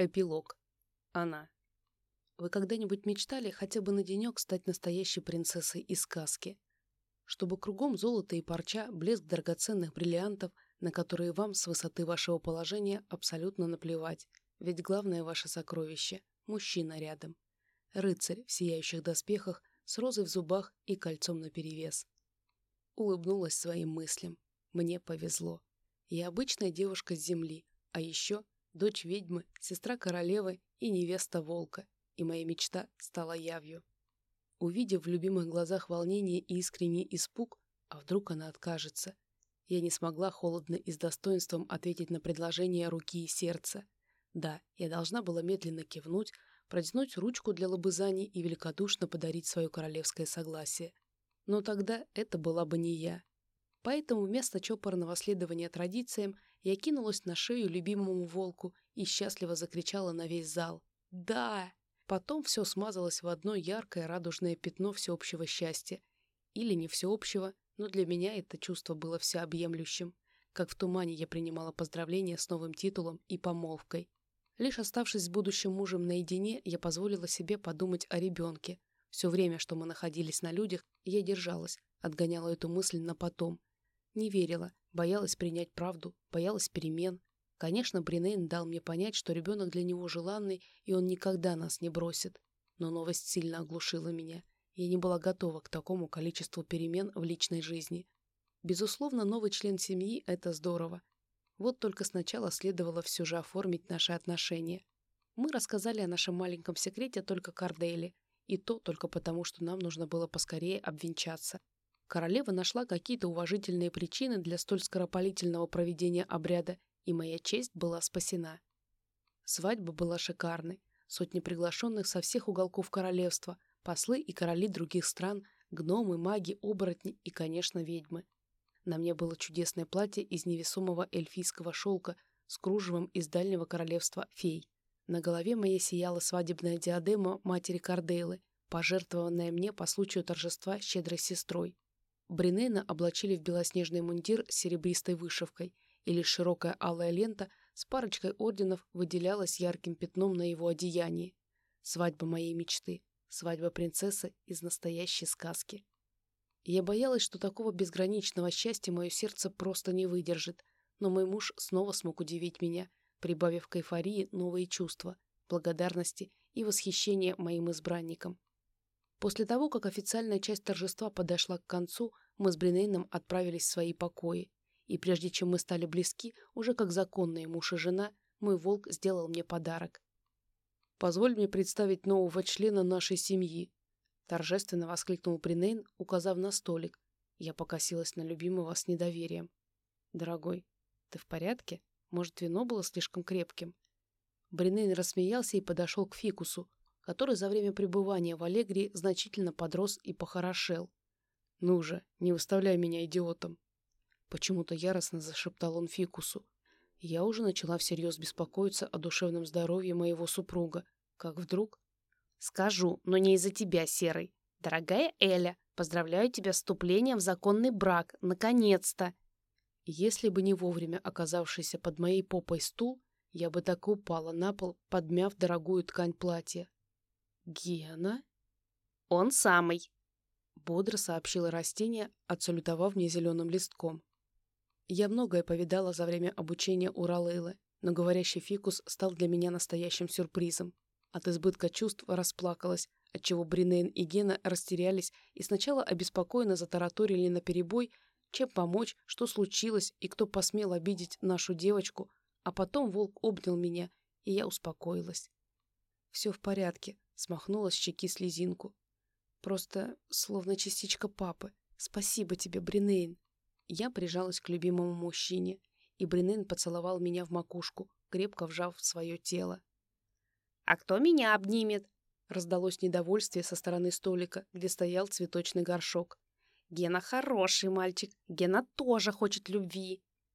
Эпилог. Она. Вы когда-нибудь мечтали хотя бы на денек стать настоящей принцессой из сказки? Чтобы кругом золото и парча, блеск драгоценных бриллиантов, на которые вам с высоты вашего положения абсолютно наплевать, ведь главное ваше сокровище – мужчина рядом. Рыцарь в сияющих доспехах, с розой в зубах и кольцом наперевес. Улыбнулась своим мыслям. Мне повезло. Я обычная девушка с земли, а еще дочь ведьмы, сестра королевы и невеста волка, и моя мечта стала явью. Увидев в любимых глазах волнение и искренний испуг, а вдруг она откажется, я не смогла холодно и с достоинством ответить на предложение руки и сердца. Да, я должна была медленно кивнуть, протянуть ручку для лобызаний и великодушно подарить свое королевское согласие. Но тогда это была бы не я. Поэтому вместо чопорного следования традициям я кинулась на шею любимому волку и счастливо закричала на весь зал. «Да!» Потом все смазалось в одно яркое радужное пятно всеобщего счастья. Или не всеобщего, но для меня это чувство было всеобъемлющим. Как в тумане я принимала поздравления с новым титулом и помолвкой. Лишь оставшись с будущим мужем наедине, я позволила себе подумать о ребенке. Все время, что мы находились на людях, я держалась, отгоняла эту мысль на потом. Не верила, боялась принять правду, боялась перемен. Конечно, Бринейн дал мне понять, что ребенок для него желанный, и он никогда нас не бросит. Но новость сильно оглушила меня. Я не была готова к такому количеству перемен в личной жизни. Безусловно, новый член семьи – это здорово. Вот только сначала следовало все же оформить наши отношения. Мы рассказали о нашем маленьком секрете только Кардейле, и то только потому, что нам нужно было поскорее обвенчаться. Королева нашла какие-то уважительные причины для столь скоропалительного проведения обряда, и моя честь была спасена. Свадьба была шикарной. Сотни приглашенных со всех уголков королевства, послы и короли других стран, гномы, маги, оборотни и, конечно, ведьмы. На мне было чудесное платье из невесомого эльфийского шелка с кружевом из дальнего королевства фей. На голове моей сияла свадебная диадема матери Кардейлы, пожертвованная мне по случаю торжества щедрой сестрой. Бринейна облачили в белоснежный мундир с серебристой вышивкой, и лишь широкая алая лента с парочкой орденов выделялась ярким пятном на его одеянии. Свадьба моей мечты, свадьба принцессы из настоящей сказки. Я боялась, что такого безграничного счастья мое сердце просто не выдержит, но мой муж снова смог удивить меня, прибавив к эйфории новые чувства, благодарности и восхищения моим избранникам. После того, как официальная часть торжества подошла к концу, мы с Бринейном отправились в свои покои. И прежде чем мы стали близки, уже как законные муж и жена, мой волк сделал мне подарок. «Позволь мне представить нового члена нашей семьи», торжественно воскликнул Бринейн, указав на столик. Я покосилась на любимого с недоверием. «Дорогой, ты в порядке? Может, вино было слишком крепким?» Бринейн рассмеялся и подошел к фикусу, который за время пребывания в Аллегрии значительно подрос и похорошел. «Ну же, не выставляй меня идиотом!» Почему-то яростно зашептал он Фикусу. Я уже начала всерьез беспокоиться о душевном здоровье моего супруга, как вдруг... «Скажу, но не из-за тебя, Серый. Дорогая Эля, поздравляю тебя с вступлением в законный брак, наконец-то!» Если бы не вовремя оказавшийся под моей попой стул, я бы так и упала на пол, подмяв дорогую ткань платья. «Гена?» «Он самый», — бодро сообщило растение, отсалютовав мне зеленым листком. Я многое повидала за время обучения у Ралейлы, но говорящий фикус стал для меня настоящим сюрпризом. От избытка чувств расплакалась, отчего Бринейн и Гена растерялись и сначала обеспокоенно затараторили наперебой, чем помочь, что случилось и кто посмел обидеть нашу девочку, а потом волк обнял меня, и я успокоилась. «Все в порядке», смахнула с щеки слезинку. Просто словно частичка папы. Спасибо тебе, Бринейн. Я прижалась к любимому мужчине, и Бринейн поцеловал меня в макушку, крепко вжав в свое тело. «А кто меня обнимет?» Раздалось недовольствие со стороны столика, где стоял цветочный горшок. «Гена хороший мальчик. Гена тоже хочет любви».